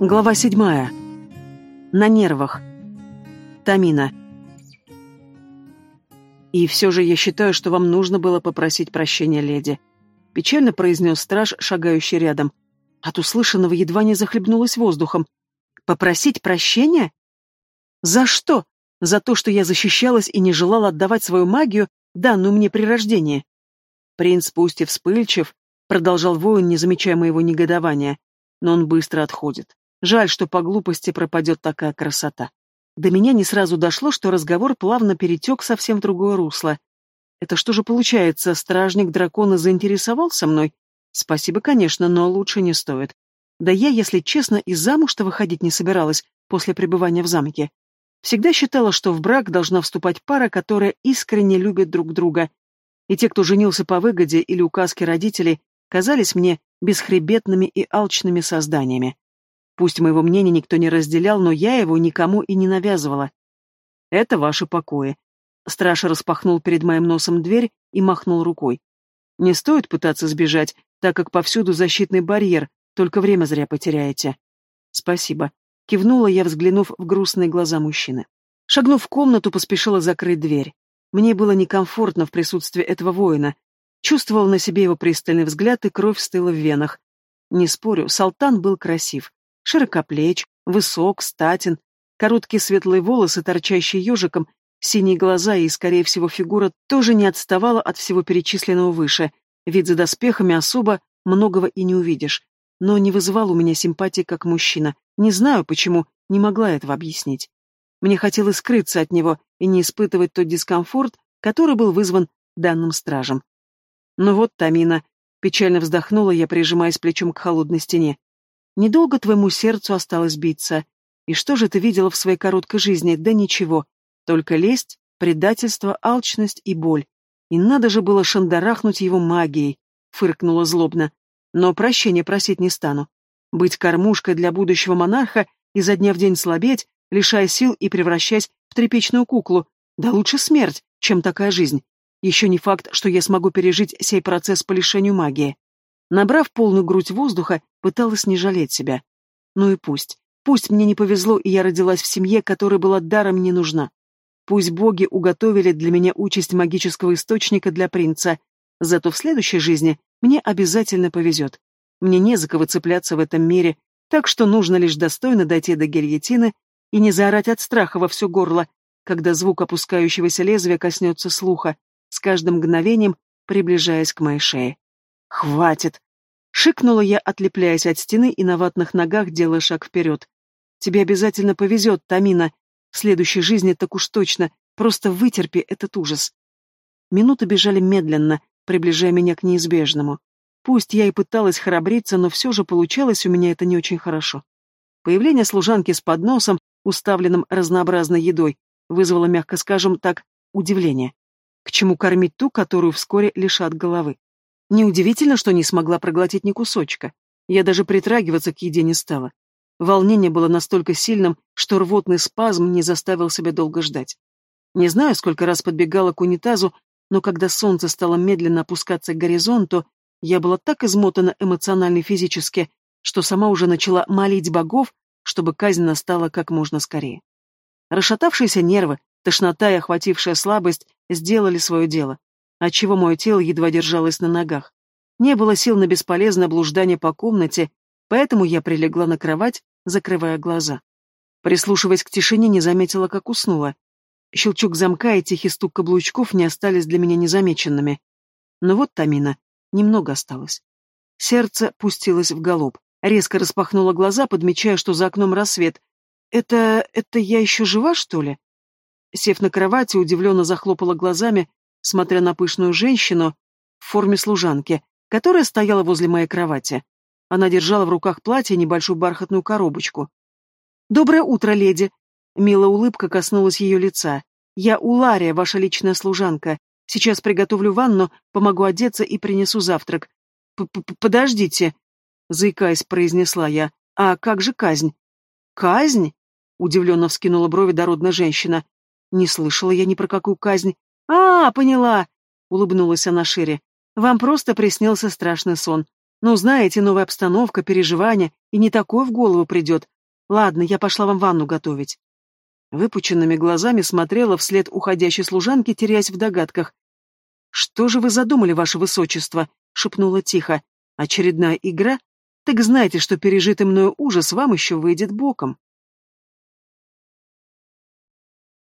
Глава седьмая. На нервах. Тамина. «И все же я считаю, что вам нужно было попросить прощения, леди», — печально произнес страж, шагающий рядом. От услышанного едва не захлебнулась воздухом. «Попросить прощения? За что? За то, что я защищалась и не желала отдавать свою магию, данную мне при рождении?» Принц, пусть и вспыльчив, продолжал воин, не замечая моего негодования, но он быстро отходит. Жаль, что по глупости пропадет такая красота. До меня не сразу дошло, что разговор плавно перетек совсем в другое русло. Это что же получается, стражник дракона заинтересовался мной? Спасибо, конечно, но лучше не стоит. Да я, если честно, и замуж-то выходить не собиралась после пребывания в замке. Всегда считала, что в брак должна вступать пара, которая искренне любит друг друга. И те, кто женился по выгоде или указке родителей, казались мне бесхребетными и алчными созданиями. Пусть моего мнения никто не разделял, но я его никому и не навязывала. Это ваши покои. Страж распахнул перед моим носом дверь и махнул рукой. Не стоит пытаться сбежать, так как повсюду защитный барьер, только время зря потеряете. Спасибо. Кивнула я, взглянув в грустные глаза мужчины. Шагнув в комнату, поспешила закрыть дверь. Мне было некомфортно в присутствии этого воина. Чувствовал на себе его пристальный взгляд, и кровь стыла в венах. Не спорю, Салтан был красив широкоплеч, высок, статен, короткие светлые волосы, торчащие ежиком, синие глаза и, скорее всего, фигура тоже не отставала от всего перечисленного выше, ведь за доспехами особо многого и не увидишь, но не вызывал у меня симпатии как мужчина, не знаю почему, не могла этого объяснить. Мне хотелось скрыться от него и не испытывать тот дискомфорт, который был вызван данным стражем. Ну вот, Тамина, печально вздохнула я, прижимаясь плечом к холодной стене. Недолго твоему сердцу осталось биться. И что же ты видела в своей короткой жизни? Да ничего. Только лесть, предательство, алчность и боль. И надо же было шандарахнуть его магией, фыркнула злобно. Но прощения просить не стану. Быть кормушкой для будущего монарха и за дня в день слабеть, лишая сил и превращаясь в тряпичную куклу. Да лучше смерть, чем такая жизнь. Еще не факт, что я смогу пережить сей процесс по лишению магии. Набрав полную грудь воздуха, пыталась не жалеть себя. Ну и пусть. Пусть мне не повезло, и я родилась в семье, которая была даром не нужна. Пусть боги уготовили для меня участь магического источника для принца, зато в следующей жизни мне обязательно повезет. Мне не за кого цепляться в этом мире, так что нужно лишь достойно дойти до гильотины и не заорать от страха во все горло, когда звук опускающегося лезвия коснется слуха, с каждым мгновением приближаясь к моей шее. «Хватит!» — шикнула я, отлепляясь от стены и на ватных ногах делая шаг вперед. «Тебе обязательно повезет, Тамина. В следующей жизни так уж точно. Просто вытерпи этот ужас». Минуты бежали медленно, приближая меня к неизбежному. Пусть я и пыталась храбриться, но все же получалось у меня это не очень хорошо. Появление служанки с подносом, уставленным разнообразной едой, вызвало, мягко скажем так, удивление. К чему кормить ту, которую вскоре лишат головы? Неудивительно, что не смогла проглотить ни кусочка. Я даже притрагиваться к еде не стала. Волнение было настолько сильным, что рвотный спазм не заставил себя долго ждать. Не знаю, сколько раз подбегала к унитазу, но когда солнце стало медленно опускаться к горизонту, я была так измотана эмоционально и физически, что сама уже начала молить богов, чтобы казнь настала как можно скорее. Расшатавшиеся нервы, тошнота и охватившая слабость сделали свое дело отчего мое тело едва держалось на ногах. Не было сил на бесполезное блуждание по комнате, поэтому я прилегла на кровать, закрывая глаза. Прислушиваясь к тишине, не заметила, как уснула. Щелчок замка и тихий стук каблучков не остались для меня незамеченными. Но вот, Тамина, немного осталось. Сердце пустилось в галоп. Резко распахнула глаза, подмечая, что за окном рассвет. «Это... это я еще жива, что ли?» Сев на кровати, удивленно захлопала глазами, смотря на пышную женщину в форме служанки, которая стояла возле моей кровати. Она держала в руках платье небольшую бархатную коробочку. «Доброе утро, леди!» Милая улыбка коснулась ее лица. «Я Улария, ваша личная служанка. Сейчас приготовлю ванну, помогу одеться и принесу завтрак. П -п «Подождите!» — заикаясь, произнесла я. «А как же казнь?» «Казнь?» — удивленно вскинула брови дородная женщина. «Не слышала я ни про какую казнь. «А, поняла!» — улыбнулась она шире. «Вам просто приснился страшный сон. Ну, знаете, новая обстановка, переживания, и не такое в голову придет. Ладно, я пошла вам ванну готовить. Выпученными глазами смотрела вслед уходящей служанки, теряясь в догадках. «Что же вы задумали, ваше высочество?» — шепнула тихо. «Очередная игра? Так знаете, что пережитый мною ужас вам еще выйдет боком».